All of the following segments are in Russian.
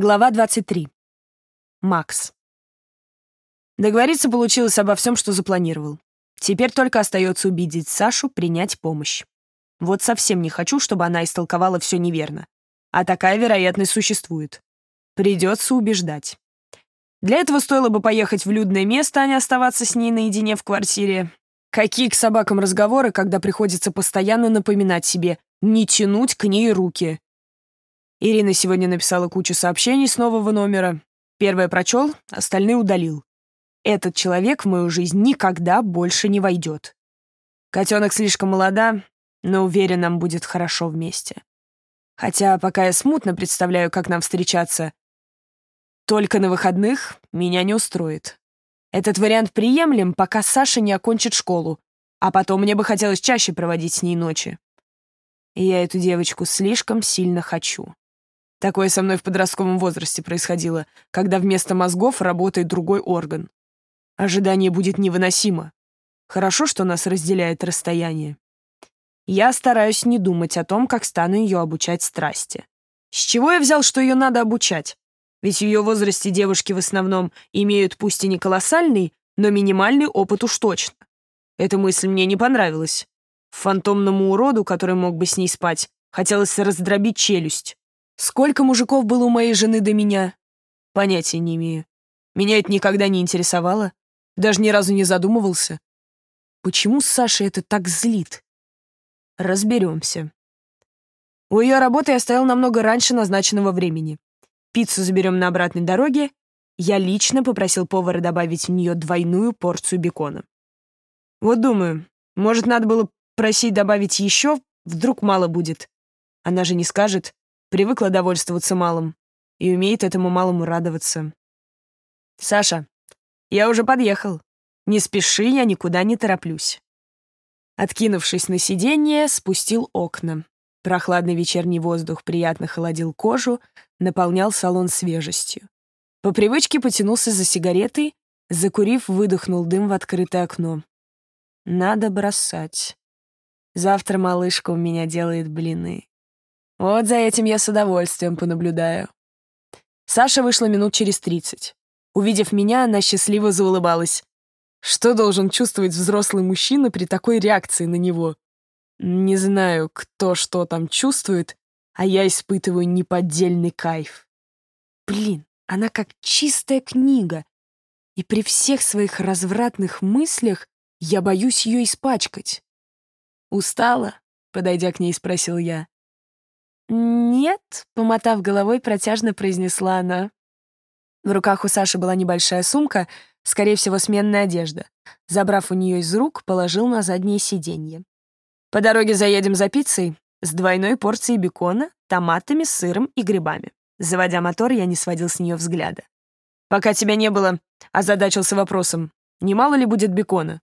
Глава 23. Макс. Договориться получилось обо всем, что запланировал. Теперь только остается убедить Сашу принять помощь. Вот совсем не хочу, чтобы она истолковала все неверно. А такая вероятность существует. Придется убеждать. Для этого стоило бы поехать в людное место, а не оставаться с ней наедине в квартире. Какие к собакам разговоры, когда приходится постоянно напоминать себе не тянуть к ней руки. Ирина сегодня написала кучу сообщений с нового номера. Первое прочел, остальные удалил. Этот человек в мою жизнь никогда больше не войдет. Котенок слишком молода, но уверен, нам будет хорошо вместе. Хотя пока я смутно представляю, как нам встречаться, только на выходных меня не устроит. Этот вариант приемлем, пока Саша не окончит школу, а потом мне бы хотелось чаще проводить с ней ночи. И я эту девочку слишком сильно хочу. Такое со мной в подростковом возрасте происходило, когда вместо мозгов работает другой орган. Ожидание будет невыносимо. Хорошо, что нас разделяет расстояние. Я стараюсь не думать о том, как стану ее обучать страсти. С чего я взял, что ее надо обучать? Ведь в ее возрасте девушки в основном имеют пусть и не колоссальный, но минимальный опыт уж точно. Эта мысль мне не понравилась. Фантомному уроду, который мог бы с ней спать, хотелось раздробить челюсть. Сколько мужиков было у моей жены до меня? Понятия не имею. Меня это никогда не интересовало. Даже ни разу не задумывался. Почему Саша это так злит? Разберемся. У ее работы я стоял намного раньше назначенного времени. Пиццу заберем на обратной дороге. Я лично попросил повара добавить в нее двойную порцию бекона. Вот думаю, может, надо было просить добавить еще, вдруг мало будет. Она же не скажет, Привыкла довольствоваться малым и умеет этому малому радоваться. «Саша, я уже подъехал. Не спеши, я никуда не тороплюсь». Откинувшись на сиденье, спустил окна. Прохладный вечерний воздух приятно холодил кожу, наполнял салон свежестью. По привычке потянулся за сигаретой, закурив, выдохнул дым в открытое окно. Надо бросать. Завтра малышка у меня делает блины. Вот за этим я с удовольствием понаблюдаю. Саша вышла минут через тридцать. Увидев меня, она счастливо заулыбалась. Что должен чувствовать взрослый мужчина при такой реакции на него? Не знаю, кто что там чувствует, а я испытываю неподдельный кайф. Блин, она как чистая книга. И при всех своих развратных мыслях я боюсь ее испачкать. «Устала?» — подойдя к ней, спросил я. «Нет», — помотав головой, протяжно произнесла она. В руках у Саши была небольшая сумка, скорее всего, сменная одежда. Забрав у нее из рук, положил на заднее сиденье. «По дороге заедем за пиццей с двойной порцией бекона, томатами, сыром и грибами». Заводя мотор, я не сводил с нее взгляда. «Пока тебя не было», — озадачился вопросом, «не мало ли будет бекона?»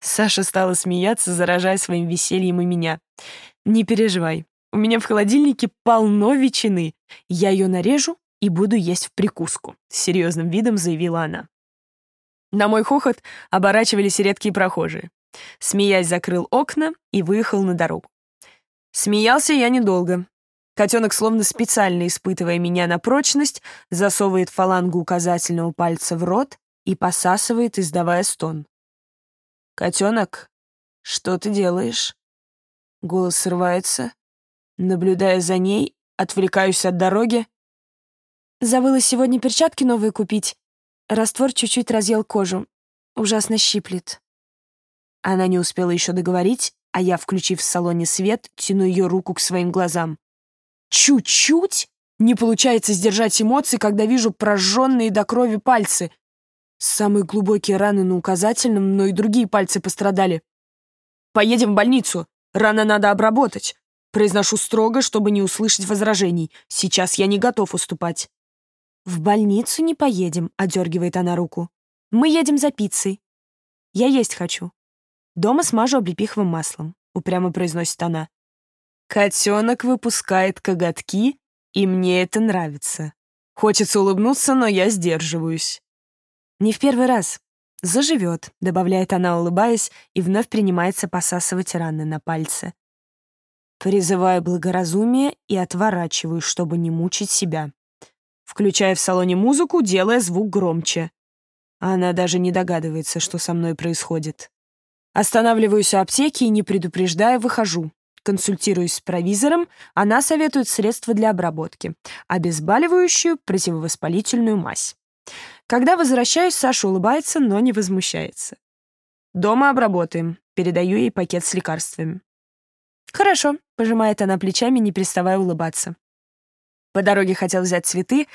Саша стала смеяться, заражая своим весельем и меня. «Не переживай, у меня в холодильнике полно ветчины. Я ее нарежу и буду есть в прикуску», — с серьезным видом заявила она. На мой хохот оборачивались редкие прохожие. Смеясь, закрыл окна и выехал на дорогу. Смеялся я недолго. Котенок, словно специально испытывая меня на прочность, засовывает фалангу указательного пальца в рот и посасывает, издавая стон. «Котенок, что ты делаешь?» Голос срывается. Наблюдая за ней, отвлекаюсь от дороги. Забыла сегодня перчатки новые купить. Раствор чуть-чуть разъел кожу. Ужасно щиплет. Она не успела еще договорить, а я, включив в салоне свет, тяну ее руку к своим глазам. Чуть-чуть? Не получается сдержать эмоции, когда вижу прожженные до крови пальцы. Самые глубокие раны на указательном, но и другие пальцы пострадали. Поедем в больницу. Рано надо обработать. Произношу строго, чтобы не услышать возражений. Сейчас я не готов уступать. «В больницу не поедем», — одергивает она руку. «Мы едем за пиццей. Я есть хочу. Дома смажу облепиховым маслом», — упрямо произносит она. Котенок выпускает коготки, и мне это нравится. Хочется улыбнуться, но я сдерживаюсь. Не в первый раз. Заживет, добавляет она, улыбаясь, и вновь принимается посасывать раны на пальце. Призываю благоразумие и отворачиваю, чтобы не мучить себя. включая в салоне музыку, делая звук громче. Она даже не догадывается, что со мной происходит. Останавливаюсь у аптеки и, не предупреждая, выхожу. Консультируюсь с провизором, она советует средства для обработки, обезболивающую, противовоспалительную мазь. Когда возвращаюсь, Саша улыбается, но не возмущается. «Дома обработаем», передаю ей пакет с лекарствами. «Хорошо», — пожимает она плечами, не переставая улыбаться. По дороге хотел взять цветы,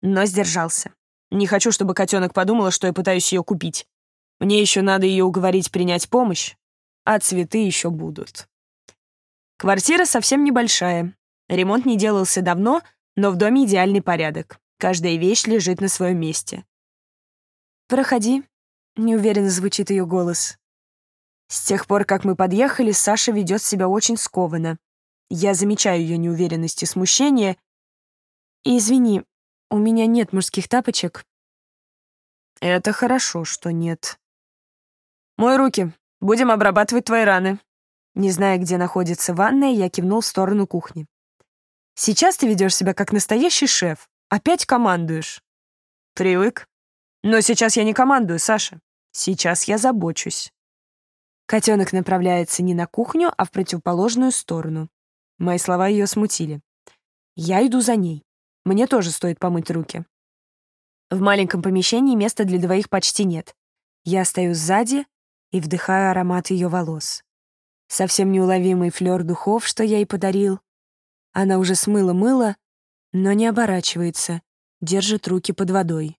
но сдержался. Не хочу, чтобы котенок подумала, что я пытаюсь ее купить. Мне еще надо ее уговорить принять помощь, а цветы еще будут. Квартира совсем небольшая. Ремонт не делался давно, но в доме идеальный порядок. Каждая вещь лежит на своем месте. «Проходи», — неуверенно звучит ее голос. С тех пор, как мы подъехали, Саша ведет себя очень скованно. Я замечаю ее неуверенность и смущение. И извини, у меня нет мужских тапочек. Это хорошо, что нет. Мой руки. Будем обрабатывать твои раны. Не зная, где находится ванная, я кивнул в сторону кухни. «Сейчас ты ведешь себя как настоящий шеф. Опять командуешь». «Привык. Но сейчас я не командую, Саша. Сейчас я забочусь». Котенок направляется не на кухню, а в противоположную сторону. Мои слова ее смутили. Я иду за ней. Мне тоже стоит помыть руки. В маленьком помещении места для двоих почти нет. Я стою сзади и вдыхаю аромат ее волос совсем неуловимый флёр духов, что я ей подарил. Она уже смыла мыло, но не оборачивается, держит руки под водой.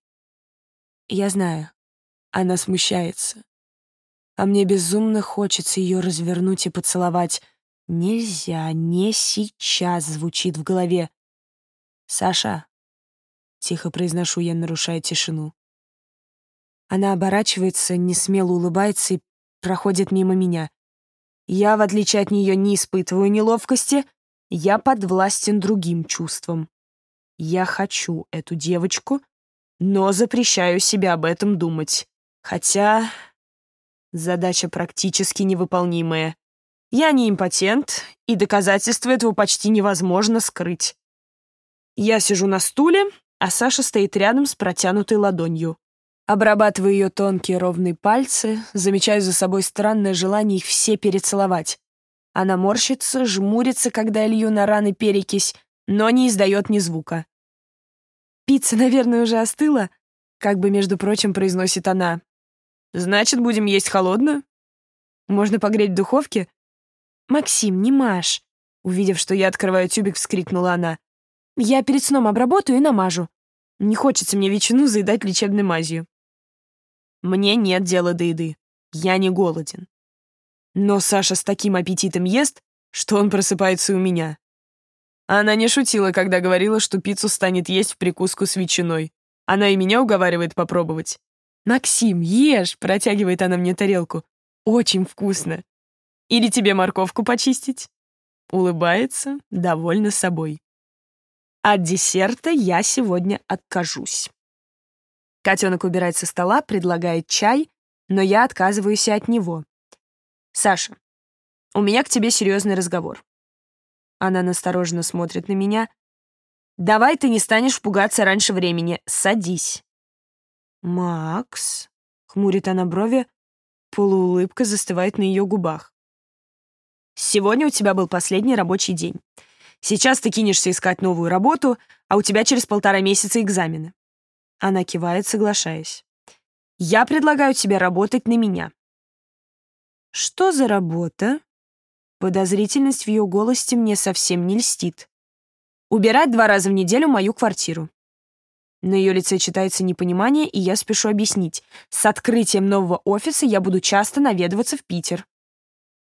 Я знаю, она смущается. А мне безумно хочется ее развернуть и поцеловать. «Нельзя, не сейчас», — звучит в голове. «Саша», — тихо произношу я, нарушая тишину. Она оборачивается, не смело улыбается и проходит мимо меня. Я, в отличие от нее, не испытываю неловкости, я подвластен другим чувствам. Я хочу эту девочку, но запрещаю себе об этом думать. Хотя задача практически невыполнимая. Я не импотент, и доказательства этого почти невозможно скрыть. Я сижу на стуле, а Саша стоит рядом с протянутой ладонью. Обрабатываю ее тонкие ровные пальцы, замечаю за собой странное желание их все перецеловать. Она морщится, жмурится, когда я лью на раны перекись, но не издает ни звука. «Пицца, наверное, уже остыла», — как бы, между прочим, произносит она. «Значит, будем есть холодную?» «Можно погреть в духовке?» «Максим, не маш!» Увидев, что я открываю тюбик, вскрикнула она. «Я перед сном обработаю и намажу. Не хочется мне ветчину заедать лечебной мазью». Мне нет дела до еды. Я не голоден. Но Саша с таким аппетитом ест, что он просыпается у меня. Она не шутила, когда говорила, что пиццу станет есть в прикуску с ветчиной. Она и меня уговаривает попробовать. «Максим, ешь!» — протягивает она мне тарелку. «Очень вкусно!» «Или тебе морковку почистить?» Улыбается, довольна собой. От десерта я сегодня откажусь. Котенок убирает со стола, предлагает чай, но я отказываюсь от него. «Саша, у меня к тебе серьезный разговор». Она настороженно смотрит на меня. «Давай ты не станешь пугаться раньше времени. Садись». «Макс», — хмурит она брови, полуулыбка застывает на ее губах. «Сегодня у тебя был последний рабочий день. Сейчас ты кинешься искать новую работу, а у тебя через полтора месяца экзамены. Она кивает, соглашаясь. «Я предлагаю тебе работать на меня». «Что за работа?» Подозрительность в ее голосе мне совсем не льстит. «Убирать два раза в неделю мою квартиру». На ее лице читается непонимание, и я спешу объяснить. С открытием нового офиса я буду часто наведываться в Питер.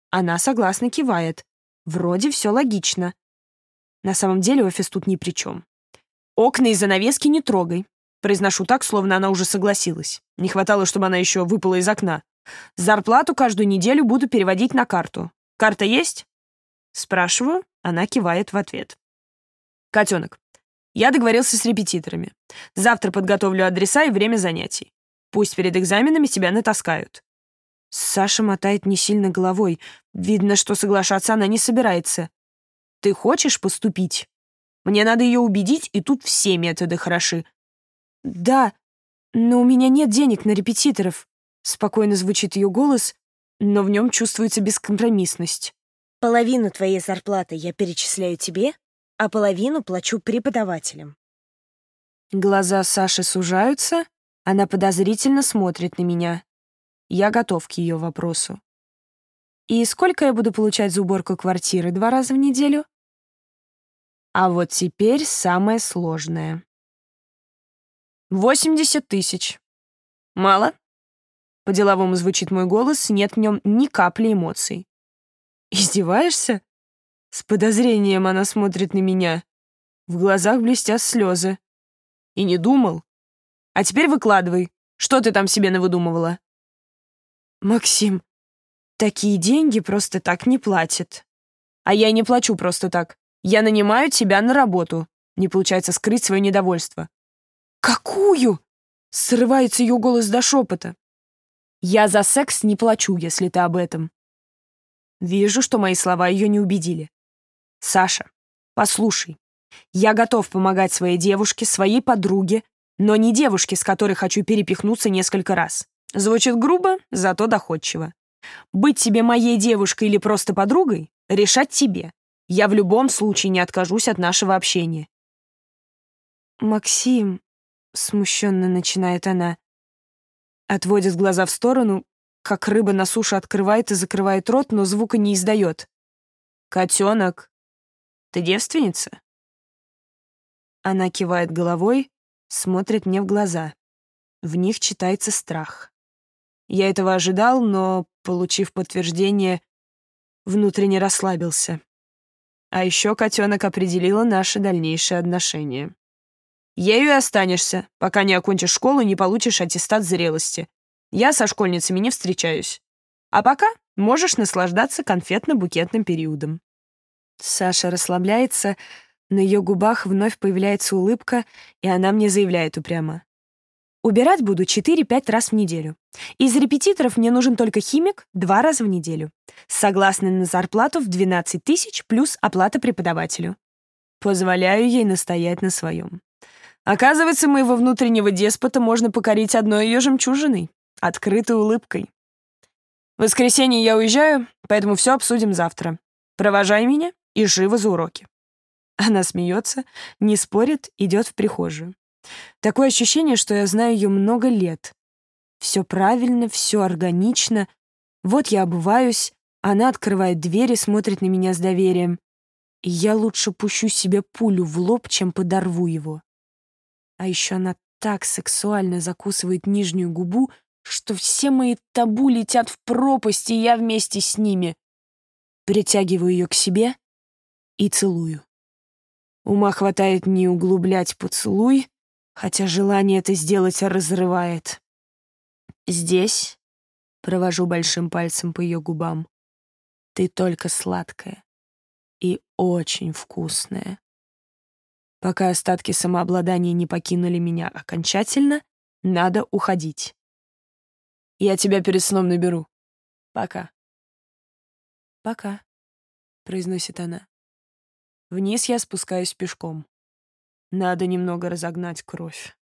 Она согласно кивает. Вроде все логично. На самом деле офис тут ни при чем. Окна и занавески не трогай. Произношу так, словно она уже согласилась. Не хватало, чтобы она еще выпала из окна. Зарплату каждую неделю буду переводить на карту. Карта есть? Спрашиваю, она кивает в ответ. Котенок, я договорился с репетиторами. Завтра подготовлю адреса и время занятий. Пусть перед экзаменами тебя натаскают. Саша мотает не сильно головой. Видно, что соглашаться она не собирается. Ты хочешь поступить? Мне надо ее убедить, и тут все методы хороши. Да, но у меня нет денег на репетиторов. Спокойно звучит ее голос, но в нем чувствуется бескомпромиссность. Половину твоей зарплаты я перечисляю тебе, а половину плачу преподавателям. Глаза Саши сужаются, она подозрительно смотрит на меня. Я готов к ее вопросу. И сколько я буду получать за уборку квартиры два раза в неделю? А вот теперь самое сложное. 80 тысяч. Мало? По-деловому звучит мой голос, нет в нем ни капли эмоций. Издеваешься? С подозрением она смотрит на меня. В глазах блестят слезы. И не думал. А теперь выкладывай. Что ты там себе навыдумывала? Максим, такие деньги просто так не платят. А я не плачу просто так. Я нанимаю тебя на работу. Не получается скрыть свое недовольство. «Какую?» — срывается ее голос до шепота. «Я за секс не плачу, если ты об этом». Вижу, что мои слова ее не убедили. «Саша, послушай, я готов помогать своей девушке, своей подруге, но не девушке, с которой хочу перепихнуться несколько раз. Звучит грубо, зато доходчиво. Быть тебе моей девушкой или просто подругой — решать тебе. Я в любом случае не откажусь от нашего общения. «Максим», — смущенно начинает она. Отводит глаза в сторону, как рыба на суше открывает и закрывает рот, но звука не издает. «Котенок, ты девственница?» Она кивает головой, смотрит мне в глаза. В них читается страх. Я этого ожидал, но, получив подтверждение, внутренне расслабился. А еще котенок определила наши дальнейшие отношения. Ею и останешься, пока не окончишь школу и не получишь аттестат зрелости. Я со школьницами не встречаюсь. А пока можешь наслаждаться конфетно-букетным периодом. Саша расслабляется, на ее губах вновь появляется улыбка, и она мне заявляет упрямо. Убирать буду 4-5 раз в неделю. Из репетиторов мне нужен только химик два раза в неделю. Согласна на зарплату в 12 тысяч плюс оплата преподавателю. Позволяю ей настоять на своем. Оказывается, моего внутреннего деспота можно покорить одной ее жемчужиной — открытой улыбкой. В воскресенье я уезжаю, поэтому все обсудим завтра. Провожай меня и живо за уроки. Она смеется, не спорит, идет в прихожую. Такое ощущение, что я знаю ее много лет. Все правильно, все органично. Вот я обуваюсь, она открывает дверь и смотрит на меня с доверием. Я лучше пущу себе пулю в лоб, чем подорву его. А еще она так сексуально закусывает нижнюю губу, что все мои табу летят в пропасть, и я вместе с ними. Притягиваю ее к себе и целую. Ума хватает не углублять поцелуй, хотя желание это сделать разрывает. Здесь, провожу большим пальцем по ее губам, ты только сладкая и очень вкусная. Пока остатки самообладания не покинули меня окончательно, надо уходить. Я тебя перед сном наберу. Пока. Пока, произносит она. Вниз я спускаюсь пешком. Надо немного разогнать кровь.